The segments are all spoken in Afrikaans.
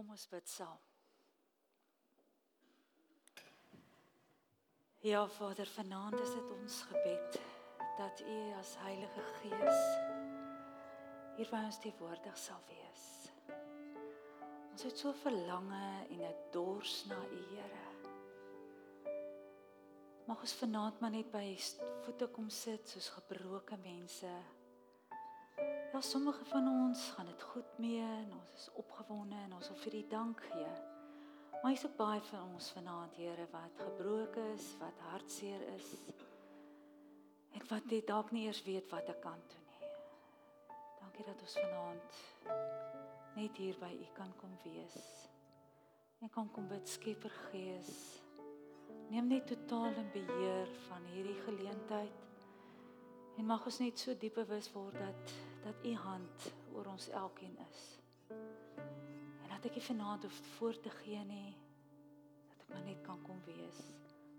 Kom ons bid saam. Ja Vader, vanaand is dit ons gebed dat U as Heilige Gees hier by ons teenwoordig sal wees. Ons het so verlange en 'n dors na U Here. Mag ons vanaand maar net by voete kom sit soos gebroke mense. Ja, sommige van ons gaan dit goed mee en ons is opgewonde en ons wil vir U dank gee. Maar is ook baie van ons vanaand, Here, wat gebroken is, wat hartseer is. En wat dit dalk nie eers weet wat ek kan doen nie. Dankie dat ons vanaand net hier by U kan kom wees. En kan kom bid Skepper Gees. Neem net totaal en beheer van hierdie geleentheid. En mag ons net so diep bewus word dat dat U hand oor ons elkeen is. Dat ek nie vanaand hoef voor te gee nie dat ek maar net kan kom wees.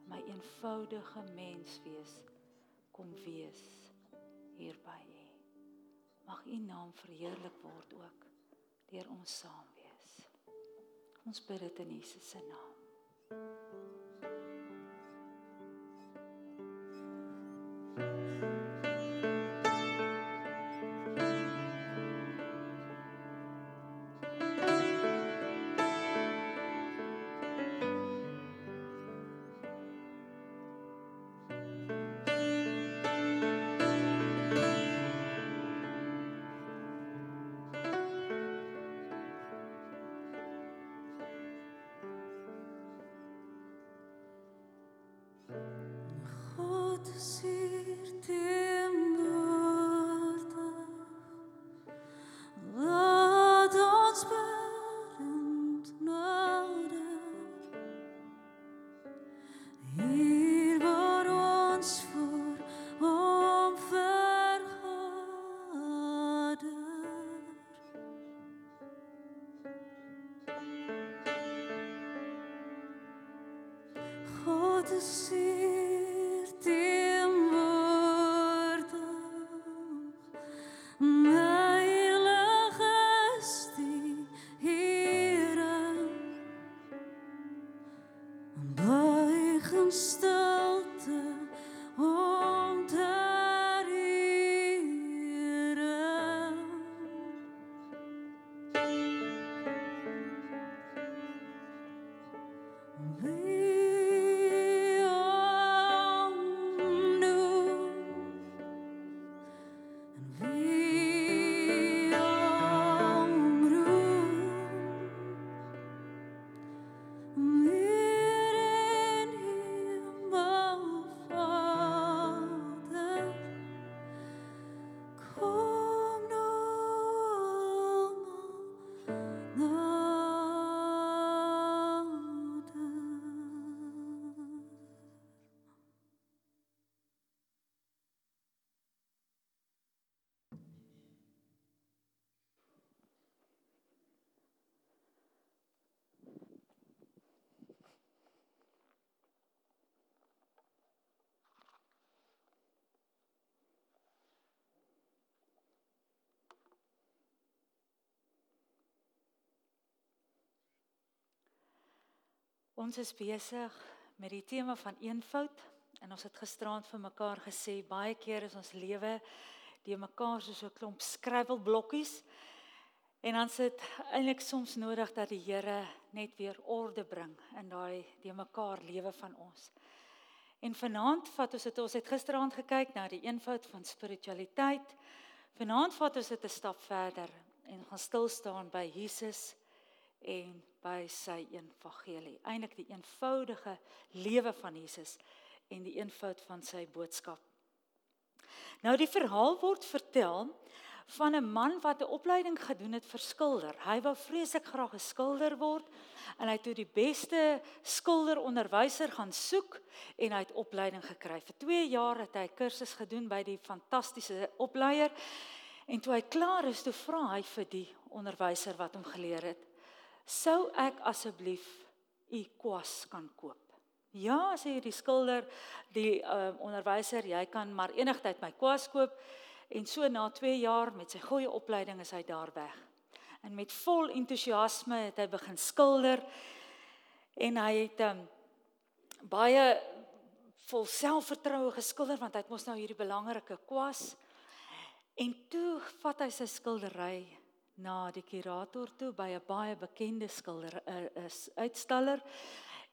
My eenvoudige mens wees kom wees hier by u. Mag u naam verheerlik word ook deur ons saam wees. Ons bid dit in Jesus se naam the Ons is besig met die tema van eenvoud en ons het gisterand vir mekaar gesê baie keer is ons lewe die mekaar soos 'n klomp skryfblokkies en dan sit eintlik soms nodig dat die Here net weer orde bring in daai die mekaar lewe van ons. En vanaand vat ons dit ons het gisterand gekyk na die eenvoud van spiritualiteit. Vanaand vat ons dit 'n stap verder en gaan stil staan by Jesus en by sy evangelie. Eindelik die eenvoudige lewe van Jesus en die eenvoud van sy boodskap. Nou die verhaal word vertel van 'n man wat 'n opleiding gedoen het vir skilder. Hy wou vreeslik graag 'n skilder word en hy het toe die beste skilderonderwyser gaan soek en hy het opleiding gekry. Vir 2 jaar het hy kursus gedoen by die fantastiese opleier en toe hy klaar is, toe vra hy vir die onderwyser wat hom geleer het: sou ek asseblief u kwas kan koop? Ja, sê die skilder, die uh, onderwyser, jy kan maar enigtyd my kwas koop en so na 2 jaar met sy goeie opleiding is hy daar weg. En met vol entoesiasme het hy begin skilder en hy het um, baie vol selfvertroue geskilder want hy het mos nou hierdie belangrike kwas. En toe vat hy sy skildery na die kurator toe by 'n baie bekende skilder uh, is uitstaller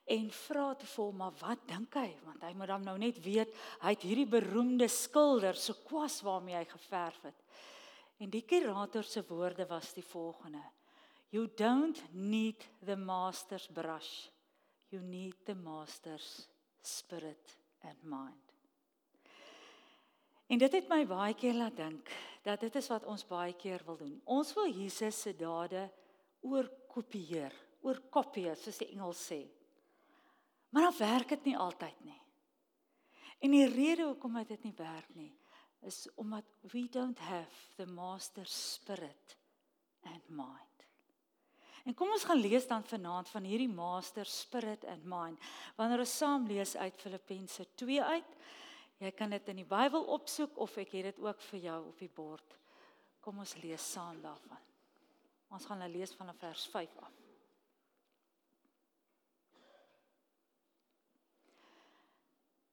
en vra te vol maar wat dink hy want hy moet dan nou net weet hy het hierdie beroemde skilder se kwas waarmee hy geverf het. En die kurator se woorde was die volgende: You don't need the master's brush. You need the master's spirit and mind. En dit het my baie keer laat dink dat dit is wat ons baie keer wil doen. Ons wil Jesus se dade oorkopieer, oorkopieer soos die Engels sê. Maar dan werk dit nie altyd nie. En die rede hoekom dit nie werk nie, is omdat we don't have the master spirit and mind. En kom ons gaan lees dan vanaand van hierdie master spirit and mind. Wanneer ons saam lees uit Filippense 2 uit. Jy kan dit in die Bybel opsoek of ek het dit ook vir jou op die bord. Kom ons lees saam daarvan. Ons gaan nou lees van vers 5 af.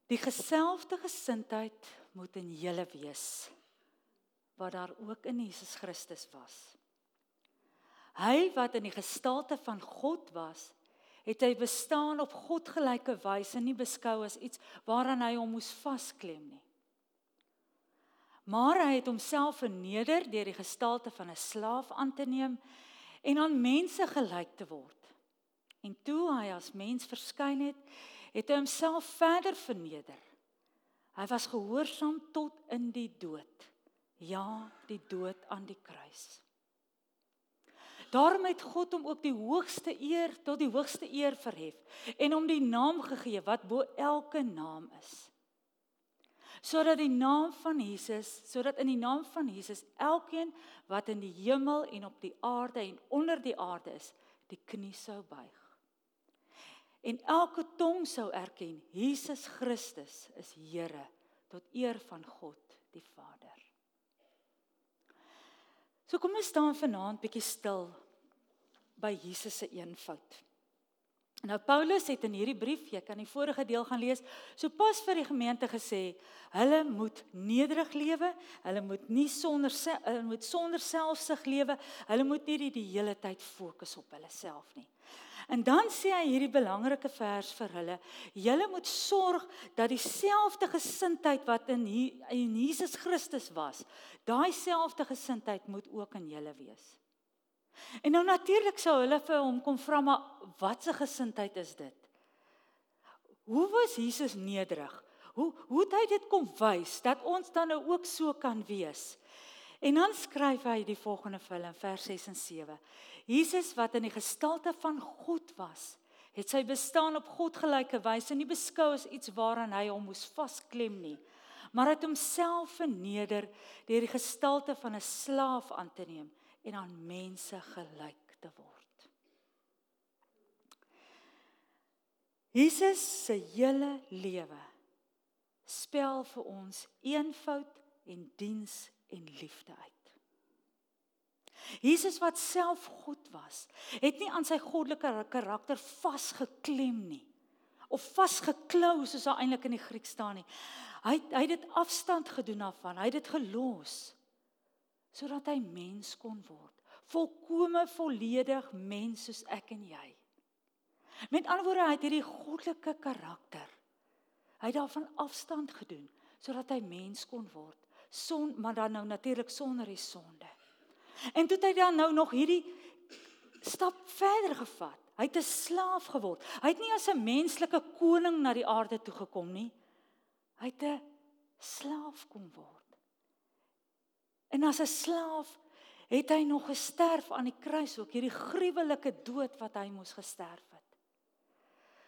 Die geselfde gesindheid moet in julle wees wat daar ook in Jesus Christus was. Hy wat in die gestalte van God was, het hy bestaan op God gelyke wyse nie beskou as iets waaraan hy hom moes vasklem nie. Maar hy het homself verneder deur die gestalte van 'n slaaf aan te neem en aan mense gelyk te word. En toe hy as mens verskyn het, het hy homself verder verneder. Hy was gehoorsaam tot in die dood. Ja, die dood aan die kruis. Daarom het God hom ook die hoogste eer tot die hoogste eer verhef en hom die naam gegee wat bo elke naam is. Sodat die naam van Jesus, sodat in die naam van Jesus elkeen wat in die hemel en op die aarde en onder die aarde is, die knie sou buig. En elke tong sou erken Jesus Christus is Here tot eer van God die Vader. So kom ons staan vanaand bietjie stil by Jesus se eenvoud. Nou Paulus het in hierdie brief, jy kan die vorige deel gaan lees, so pas vir die gemeente gesê, hulle moet nederig lewe, hulle moet nie sonder hulle moet sonder selfsug lewe, hulle moet nie die, die hele tyd fokus op hulle self nie. En dan sê hy hierdie belangrike vers vir hulle: "Julle moet sorg dat dieselfde gesindheid wat in in Jesus Christus was, daai selfde gesindheid moet ook in julle wees." En nou natuurlik sou hulle vir hom kom vra maar wat 'n gesindheid is dit? Hoe was Jesus nederig? Hoe hoe het hy dit kom wys dat ons dan nou ook so kan wees? En dan skryf hy die volgende vir hulle in vers 6 en 7. Jesus wat in die gestalte van God was, het sy bestaan op God gelyke wyse nie beskou as iets waaraan hy hom moes vasklem nie, maar het homself verneder deur die gestalte van 'n slaaf aan te neem en aan mense gelyk te word. Jesus se hele lewe spel vir ons eenvoud en diens en liefde uit. Jesus wat self God was, het nie aan sy goddelike karakter vasgeklem nie of vasgeklou soos daar eintlik in die Grieks staan nie. Hy hy het dit afstand gedoen daarvan. Hy het dit gelos sodat hy mens kon word. Volkome volledig mens soos ek en jy. Met ander woorde, hy het hierdie goddelike karakter. Hy het daarvan afstand gedoen sodat hy mens kon word. Son, maar dan nou natuurlik sonder die sonde. En toe het hy dan nou nog hierdie stap verder gevat. Hy het 'n slaaf geword. Hy het nie as 'n menslike koning na die aarde toe gekom nie. Hy het 'n slaaf kom word. En as 'n slaaf het hy nog gesterf aan die kruis ook hierdie gruwelike dood wat hy moes gesterf het.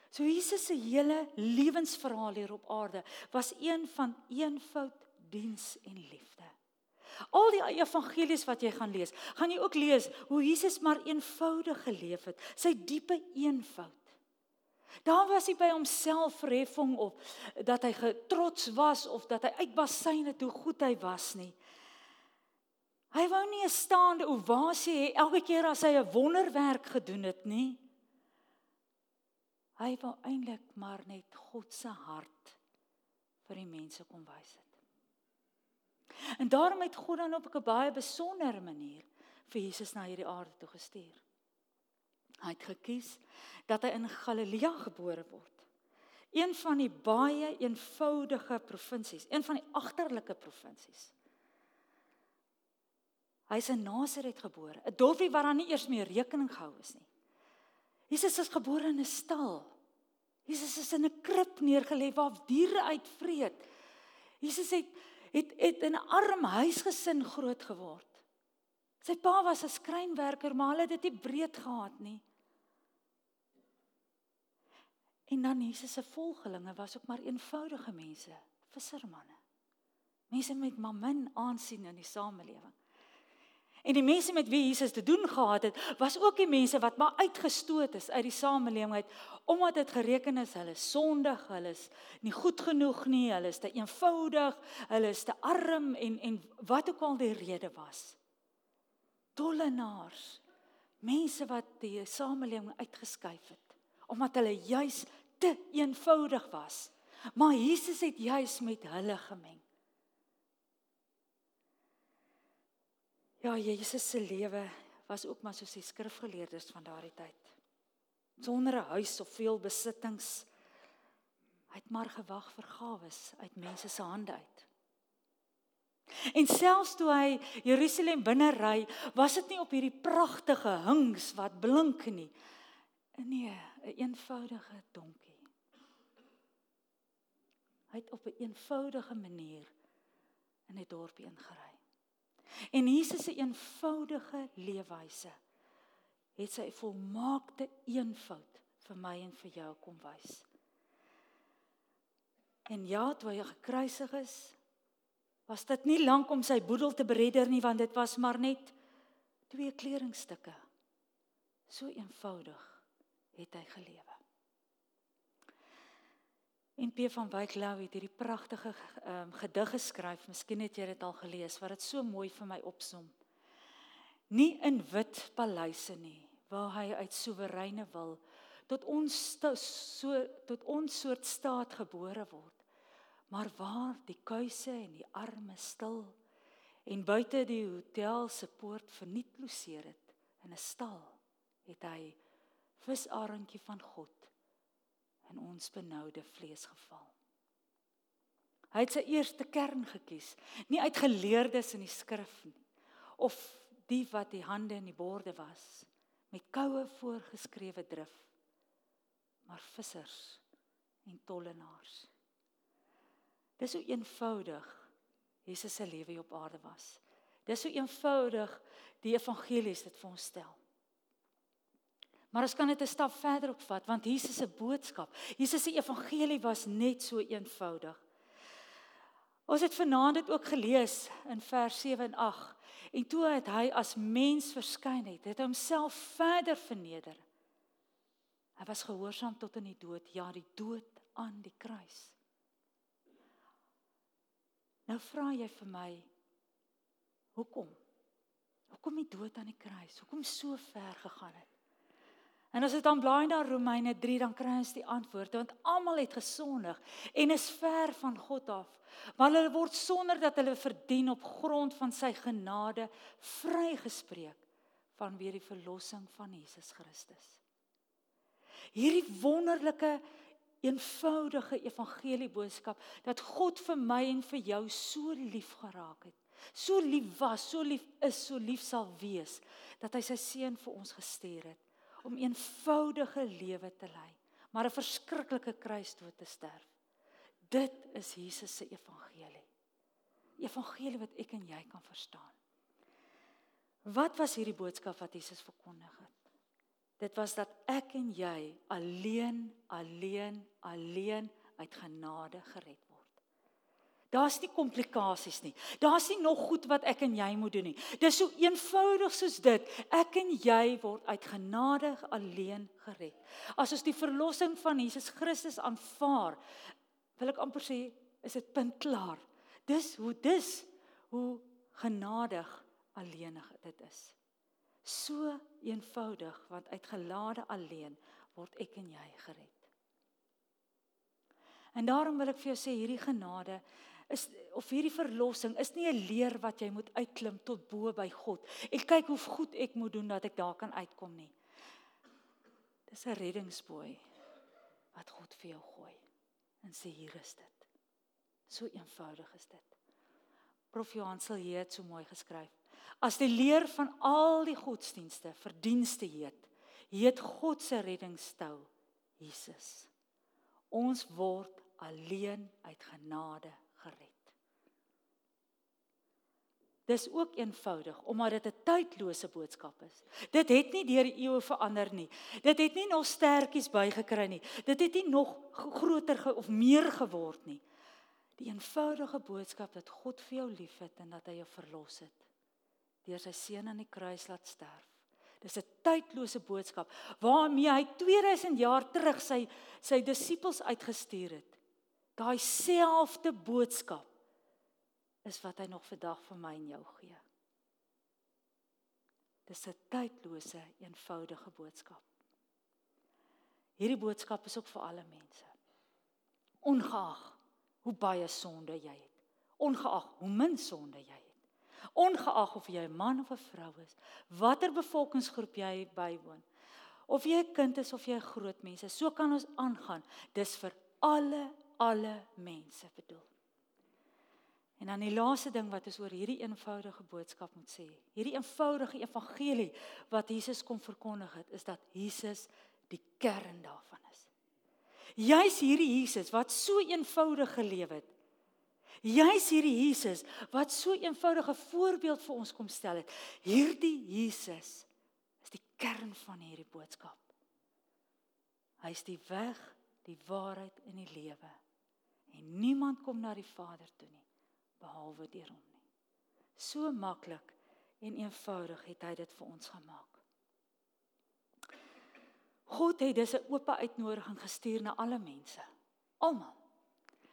So Jesus se hele lewensverhaal hier op aarde was een van eenvoud, diens en liefde. Al die evangelies wat jy gaan lees, gaan jy ook lees hoe Jesus maar eenvoudig geleef het, sy diepe eenvoud. Daar was hy by homself verheffing of dat hy trots was of dat hy uitbasyne hoe goed hy was nie. Hy wou nie 'n staande ovasie hê elke keer as hy 'n wonderwerk gedoen het nie. Hy wou eintlik maar net God se hart vir die mense kom wys het. En daarom het God dan op 'n baie besondere manier vir Jesus na hierdie aarde toe gestuur. Hy het gekies dat hy in Galilea gebore word. Een van die baie eenvoudige provinsies, een van die agterlike provinsies. Hy is in Nasaret gebore, 'n dorpie waar daar nie eers meer rekening gehou is nie. Jesus is gebore in 'n stal. Jesus is in 'n krib neergelê waar diere uitvreet. Jesus het het het in 'n arm huisgesin groot geword. Sy pa was 'n skrynwerker, maar hulle het dit nie breed gehad nie. En dan Jesus se volgelinge was ook maar eenvoudige mense, vissermanne. Mense met mamin aansien in die samelewing. En die mense met wie Jesus te doen gehad het, was ook die mense wat maar uitgestoot is uit die samelewing uit omdat dit gereken is hulle sondig, hulle is nie goed genoeg nie, hulle is te eenvoudig, hulle is te arm en en wat ook al die rede was. Tollenaars, mense wat die samelewing uitgeskuif het omdat hulle juis te eenvoudig was. Maar Jesus het juis met hulle gemeng. Ja, Jesus se lewe was ook maar soos die skrifgeleerdes van daardie tyd. Sonder 'n huis of veel besittings. Hy het maar gewag vir gawes uit mense se hande uit. En selfs toe hy Jerusalem binne ry, was dit nie op hierdie pragtige hings wat blink nie. Nee, 'n eenvoudige donkie. Hy het op 'n eenvoudige manier in 'n dorpie ingery. En Jesus se eenvoudige leefwyse het sy volmaakte eenvoud vir my en vir jou kom wys. En ja, toe hy gekruisig is, was dit nie lank om sy boedel te beredder nie, want dit was maar net twee kledingstukke. So eenvoudig het hy gelewe. En P van Wyk Lou het hierdie pragtige um, gedig geskryf. Miskien het jy dit al gelees wat dit so mooi vir my opsom. Nie in wit paleise nie, waar hy uit soewereine wil tot ons so tot ons soort staat gebore word. Maar waar die kuise en die arme stil en buite die hotel se poort verniet loseer het in 'n stal, het hy visarentjie van God in ons benoude vlees geval. Hy het sy eerste kern gekies, nie uit geleerdes in die skrif nie of die wat die hande in die borde was met koue voorgeskrewe drif, maar vissers en tollenaars. Dis so eenvoudig Jesus se lewe op aarde was. Dis so eenvoudig die evangelies dit vir ons stel. Maar ons kan dit 'n stap verder opvat want Jesus se boodskap, Jesus se evangelie was net so eenvoudig. Ons het vanaand dit ook gelees in vers 7 en 8. En toe het hy as mens verskyn het, het hy homself verder verneder. Hy was gehoorsaam tot in die dood, ja, die dood aan die kruis. Nou vra jy vir my hoekom? Hoekom die dood aan die kruis? Hoekom so ver gegaan het? En as dit dan blaai na Romeine 3 dan kry ons die antwoord want almal het gesondig en is ver van God af. Maar hulle word sonder dat hulle verdien op grond van sy genade vrygespreek vanweë die verlossing van Jesus Christus. Hierdie wonderlike eenvoudige evangelie boodskap dat God vir my en vir jou so lief geraak het. So lief was, so lief is, so lief sal wees dat hy sy seun vir ons gestuur het om eenvoudige lewe te lei, maar 'n verskriklike kruisdood te sterf. Dit is Jesus se evangelie. Evangelie wat ek en jy kan verstaan. Wat was hierdie boodskap wat Jesus verkondig het? Dit was dat ek en jy alleen, alleen, alleen uit genade gered Daar's nie komplikasies nie. Daar's nie nog goed wat ek en jy moet doen nie. Dis so eenvoudig soos dit. Ek en jy word uit genade alleen gered. As ons die verlossing van Jesus Christus aanvaar, wil ek amper sê, is dit punt klaar. Dis hoe dis hoe genadig alleenig dit is. So eenvoudig want uit gelade alleen word ek en jy gered. En daarom wil ek vir jou sê hierdie genade is of hierdie verlossing is nie 'n leer wat jy moet uitklim tot bo by God. Ek kyk hoe goed ek moet doen dat ek daar kan uitkom nie. Dis 'n reddingsboei wat God vir jou gooi. En sê hier is dit. So eenvoudig is dit. Prof Johan sal hier het so mooi geskryf. As die leer van al die godsdienste verdienste heet, heet God se reddingstou Jesus. Ons word alleen uit genade gered. Dis ook eenvoudig omdat dit 'n tydlose boodskap is. Dit het nie deur eeue verander nie. Dit het nie nog sterkies bygekry nie. Dit het nie nog groter of meer geword nie. Die eenvoudige boodskap dat God vir jou liefhet en dat hy jou verlos het deur sy seun aan die kruis laat sterf. Dis 'n tydlose boodskap waarmee hy 2000 jaar terug sy sy disippels uitgestuur het. Daai selfde boodskap is wat hy nog vandag vir my en jou gee. Dis 'n tydlose, eenvoudige boodskap. Hierdie boodskap is ook vir alle mense. Ongeag hoe baie sonde jy het, ongeag hoe min sonde jy het, ongeag of jy 'n man of 'n vrou is, watter bevolkingsgroep jy bywoon, of jy 'n kind is of jy 'n groot mens is, so kan ons aangaan. Dis vir alle alle mense bedoel. En dan die laaste ding wat ons oor hierdie eenvoudige boodskap moet sê. Hierdie eenvoudige evangelie wat Jesus kom verkondig het, is dat Jesus die kern daarvan is. Jy's hierdie Jesus wat so eenvoudig geleef het. Jy's hierdie Jesus wat so eenvoudige voorbeeld vir ons kom stel het. Hierdie Jesus is die kern van hierdie boodskap. Hy's die weg, die waarheid en die lewe. En niemand kom na die Vader toe nie behalwe deur hom nie. So maklik en eenvoudig het hy dit vir ons gemaak. God het dis 'n oop uitnodiging gestuur na alle mense. Almal.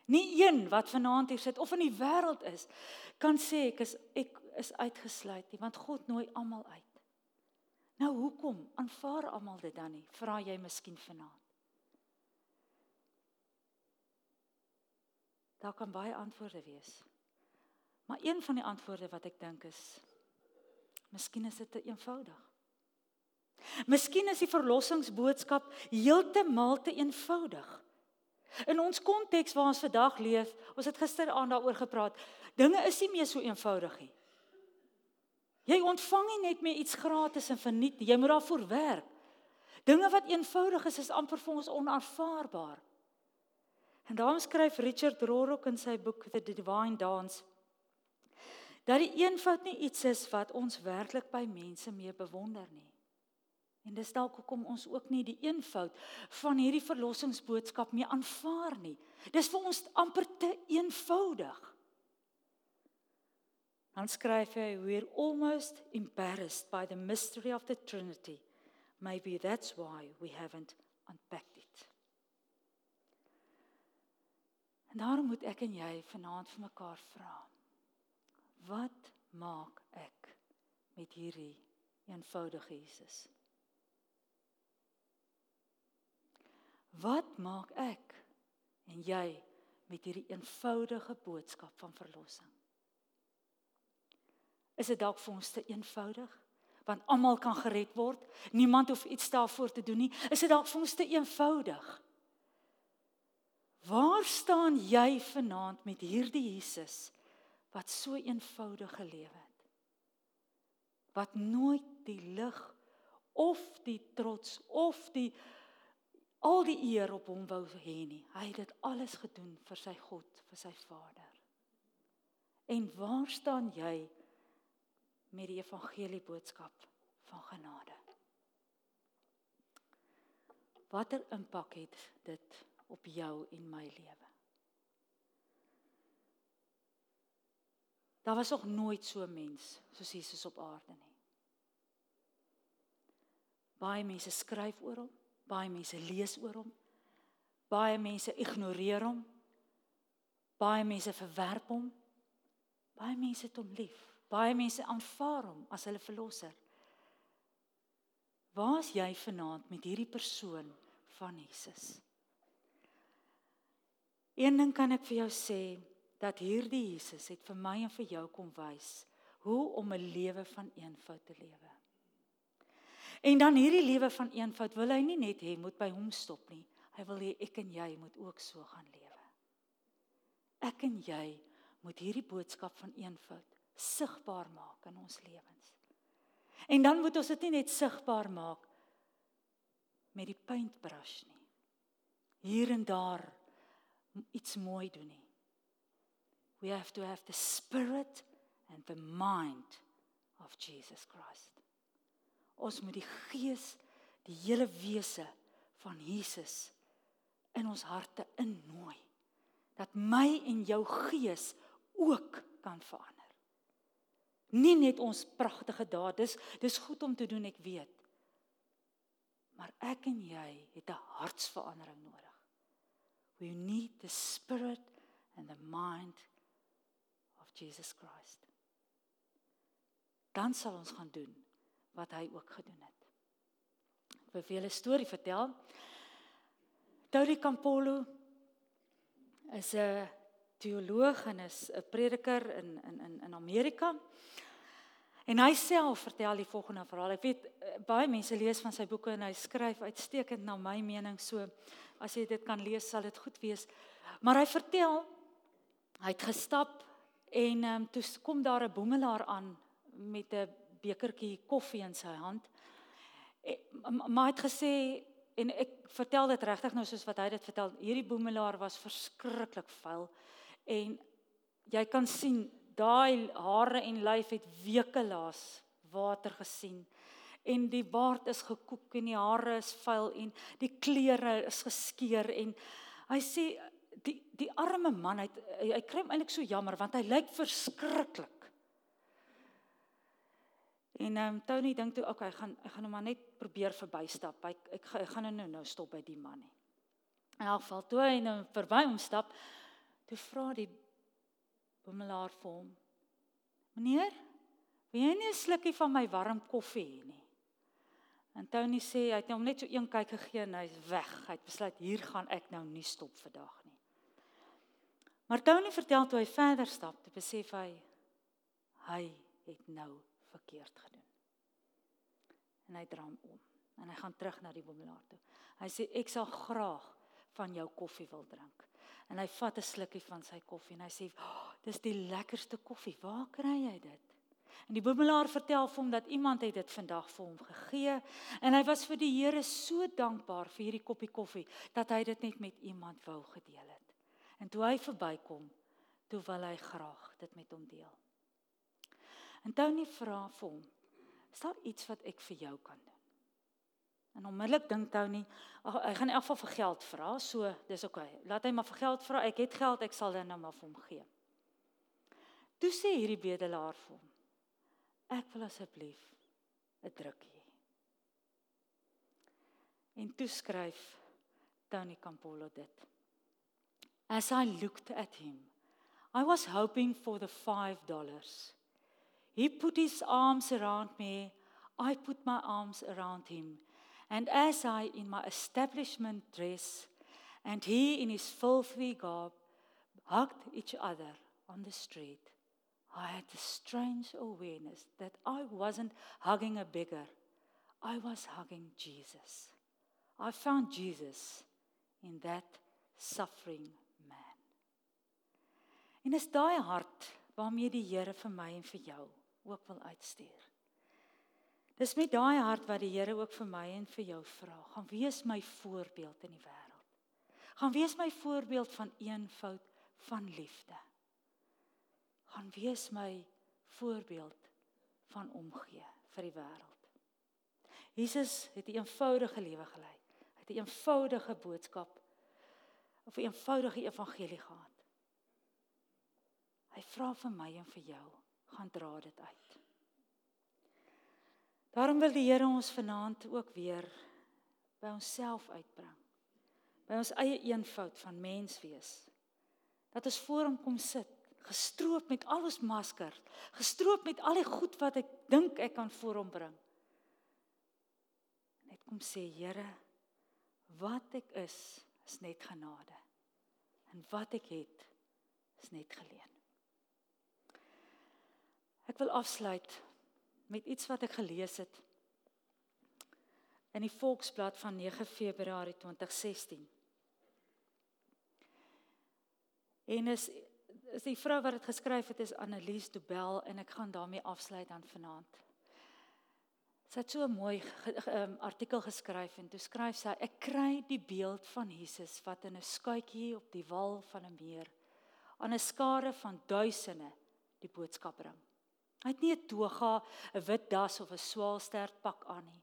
Nie een wat vanaand hier sit of in die wêreld is kan sê ek is ek is uitgesluit nie, want God nooi almal uit. Nou hoekom aanvaar almal dit dan nie? Vra jy miskien vanaand. Daar kan baie antwoorde wees. Maar een van die antwoorde wat ek dink is Miskien is dit te eenvoudig. Miskien is die verlossingsboodskap heeltemal te eenvoudig. In ons konteks waar ons vandag leef, ons het gisteraand daaroor gepraat, dinge is nie meer so eenvoudig nie. Jy ontvang nie net meer iets gratis en verniet, jy moet daarvoor werk. Dinge wat eenvoudig is, is amper vir ons onaanvaarbaar. En daarom skryf Richard Rorrock in sy boek The Divine Dance dat die eenvoud nie iets is wat ons werklik by mense mee bewonder nie. En dis dalk hoekom ons ook nie die eenvoud van hierdie verlossingsboodskap mee aanvaar nie. Dis vir ons amper te eenvoudig. Dan skryf hy we're almost embarrassed by the mystery of the trinity. Maybe that's why we haven't unpacked it. En daarom moet ek en jy vanaand vir mekaar vra. Wat maak ek met hierdie eenvoudige Jesus? Wat maak ek en jy met hierdie eenvoudige boodskap van verlossing? Is dit dalk vir ons te eenvoudig? Want almal kan gered word. Niemand hoef iets daarvoor te doen nie. Is dit dalk vir ons te eenvoudig? Waar staan jy vanaand met hierdie Jesus wat so eenvoudig geleef het. Wat nooit die lig of die trots of die al die eer op hom wou hê nie. Hy het dit alles gedoen vir sy God, vir sy Vader. En waar staan jy met die evangelie boodskap van genade? Watter impak het dit op jou en my lewe? Daar was nog nooit so 'n mens soos Jesus op aarde nie. Baie mense skryf oor hom, baie mense lees oor hom. Baie mense ignoreer hom. Baie mense verwerp hom. Baie mense het hom lief. Baie mense aanvaar hom as hulle verlosser. Waar is jy vanaand met hierdie persoon van Jesus? Een ding kan ek vir jou sê dat hierdie Jesus het vir my en vir jou kom wys hoe om 'n lewe van eenvoud te lewe. En dan hierdie lewe van eenvoud wil hy nie net hê moet by hom stop nie. Hy wil hê ek en jy moet ook so gaan lewe. Ek en jy moet hierdie boodskap van eenvoud sigbaar maak in ons lewens. En dan moet ons dit nie net sigbaar maak met die paintbrush nie. Hier en daar iets mooi doen nie. We have to have the spirit and the mind of Jesus Christ. Ons moet die gees, die hele wese van Jesus in ons harte innooi dat my en jou gees ook kan verander. Nie net ons pragtige dae, dis dis goed om te doen, ek weet. Maar ek en jy het 'n hartsverandering nodig. We need the spirit and the mind Jesus Christ. Dan sal ons gaan doen wat hy ook gedoen het. Ek wil vir julle 'n storie vertel. Tony Campolo is 'n teoloog en is 'n prediker in in in in Amerika. En hy self vertel die volgende verhaal. Ek weet eh, baie mense lees van sy boeke en hy skryf uitstekend na my mening so as jy dit kan lees sal dit goed wees. Maar hy vertel hy het gestap en ehm um, toe kom daar 'n boemelaar aan met 'n bekertjie koffie in sy hand. En, maar hy het gesê en ek vertel dit regtig nou soos wat hy dit vertel. Hierdie boemelaar was verskriklik vuil en jy kan sien daai hare en lyf het weke laas water gesien en die baard is gekoek en die hare is vuil en die klere is geskeur en hy sê die die arme man hy hy kry hom eintlik so jammer want hy lyk verskriklik En ehm um, Tony dink toe, okay, ek gaan ek gaan hom maar net probeer verbystap. Ek ek, ek gaan nou nou stop by die man nie. In elk geval toe hy nou verby hom stap, toe vra die boemelaar vir hom: "Meneer, wil jy nie 'n slukkie van my warm koffie hê nie?" En Tony sê hy het hom net so een kyk gegee en hy's weg. Hy het besluit hier gaan ek nou nie stop vandag. Maar Tony vertel toe hy verder stap, toe besef hy hy het nou verkeerd gedoen. En hy draai om en hy gaan terug na die boemelaar toe. Hy sê ek sal graag van jou koffie wil drink. En hy vat 'n slukkie van sy koffie en hy sê, oh, "Dis die lekkerste koffie. Waar kry jy dit?" En die boemelaar vertel vir hom dat iemand het dit vandag vir hom gegee en hy was vir die Here so dankbaar vir hierdie koppie koffie dat hy dit net met iemand wou gedeel het. En toe hy verbykom, toe wil hy graag dit met hom deel. En Tony vra vir hom: "Is daar iets wat ek vir jou kan doen?" En onmiddellik dink Tony, ag hy gaan in elk geval vir geld vra, so dis oké. Okay. Laat hy maar vir geld vra. Ek het geld, ek sal dit nou maar vir hom gee. Toe sê hierdie bedelaar vir hom: "Ek wil asseblief 'n drukkie hê." En toe skryf Tony Campolo dit. As I looked at him, I was hoping for the 5 dollars. He put his arms around me. I put my arms around him. And as I, in my establishment dress, and he in his filthy garb, hugged each other on the street, I had a strange awareness that I wasn't hugging a beggar, I was hugging Jesus. I found Jesus in that suffering. En is daai hart waarmee die Here vir my en vir jou ook wil uitstuur. Dis met daai hart wat die Here ook vir my en vir jou vra. Gaan wees my voorbeeld in die wêreld. Gaan wees my voorbeeld van eenvoud van liefde. Gaan wees my voorbeeld van omgee vir die wêreld. Jesus het 'n eenvoudige lewe gelei. Hy het 'n eenvoudige boodskap of 'n eenvoudige evangelie gehad. Hy vra vir my en vir jou gaan dra dit uit. Daarom wil die Here ons vanaand ook weer by onsself uitbring. By ons eie eenvoud van mens wees. Dat ons voor hom kom sit, gestroop met al ons maskers, gestroop met al die goed wat ek dink ek kan voor hom bring. Net kom sê Here, wat ek is, is net genade. En wat ek het, is net geleen. Ek wil afsluit met iets wat ek gelees het in die Volksblad van 9 Februarie 2016. En is is die vrou wat dit geskryf het is Annelies Dobel en ek gaan daarmee afsluit dan vanaand. Sy het so 'n mooi um, artikel geskryf en toe skryf sy ek kry die beeld van Jesus wat in 'n skuitjie op die wal van 'n meer aan 'n skare van duisende die boodskap bring. Hy het nie 'n toga, 'n wit das of 'n swaalstert pak aan nie.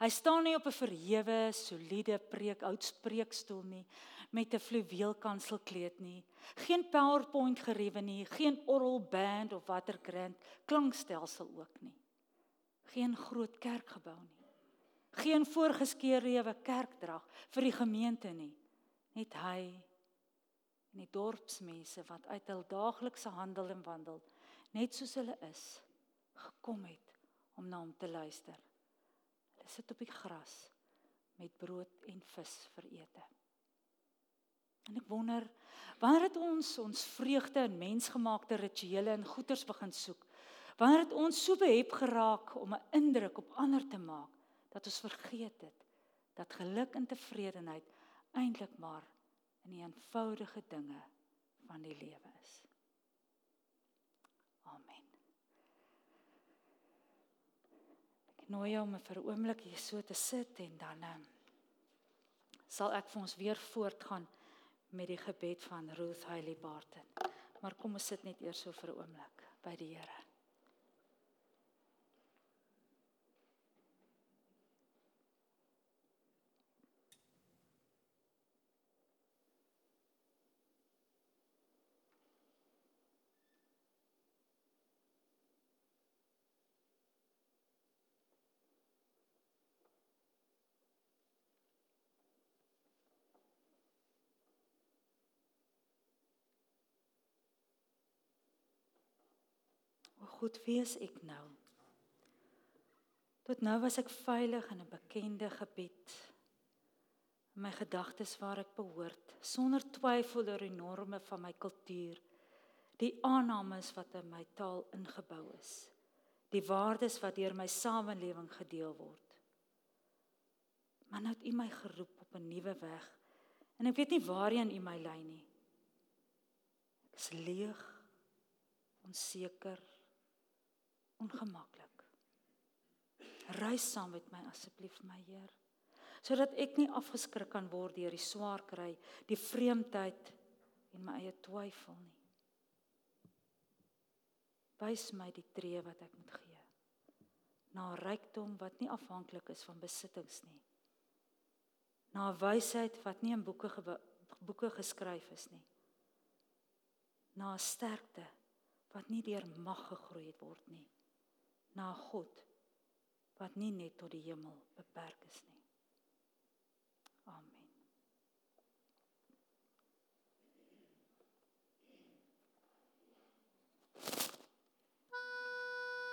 Hy staan nie op 'n verhewe, soliede preek oud spreekstoel nie met 'n fluweelkanselkleed nie. Geen PowerPoint geriewe nie, geen orgel band of watter grand klankstelsel ook nie. Geen groot kerkgebou nie. Geen voorgeskrewe kerkdrag vir die gemeente nie. Net hy en die dorpsmense wat uit hul daaglikse handel en wandel net soos hulle is gekom het om na hom te luister sit op die gras met brood en vis vir ete. En ek wonder wanneer het ons ons vreugde in mensgemaakte rituele en goeders begin soek? Wanneer het ons so behep geraak om 'n indruk op ander te maak dat ons vergeet het dat geluk en tevredenheid eintlik maar in die eenvoudige dinge van die lewe is. Nooi jou om vir 'n oomblik hier so te sit en dan um, sal ek vir ons weer voortgaan met die gebed van Ruth Hailey Barton. Maar kom ons sit net eers so vir 'n oomblik by die Here. God wees ek nou? Tot nou was ek veilig in 'n bekende gebied. My gedagtes waar ek behoort, sonder twyfel oor die norme van my kultuur, die aannames wat in my taal ingebou is, die waardes wat deur my samelewing gedeel word. Maar nou het U my geroep op 'n nuwe weg en ek weet nie waarheen U my lei nie. Ek is leeg, onseker, ongemaklik. Reis saam met my asseblief my Heer, sodat ek nie afgeskrik kan word deur die swaar kry, die vreemdheid en my eie twyfel nie. Wys my die tree wat ek moet gee na rykdom wat nie afhanklik is van besittings nie. Na wysheid wat nie in boeke boeke geskryf is nie. Na sterkte wat nie deur mag gegroei word nie na God wat nie net tot die hemel beperk is nie. Amen.